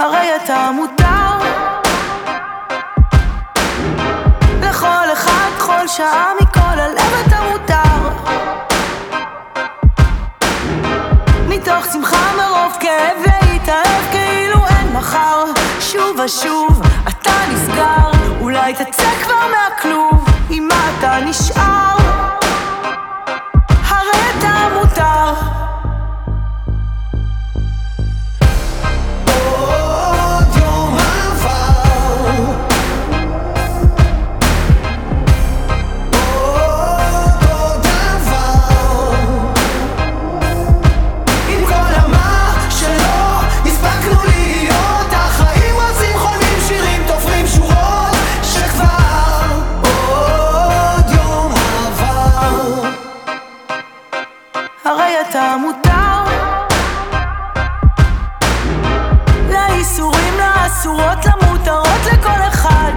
אתה מותר. לכל אחד, כל שעה, מכל הלב אתה מותר. מתוך שמחה מרוב כאב להתאהב כאילו אין מחר. שוב ושוב אתה נסגר. אולי תצא כבר מהכלוב. מה אתה נשאר הרי אתה מותר. לאיסורים, לאסורות, למותרות, לכל אחד.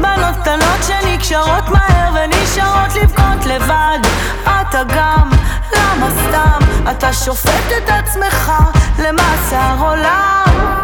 בנות קטנות שנקשרות מהר ונשארות לבכות לבד. אתה גם, למה סתם? אתה שופט את עצמך למאסר עולם.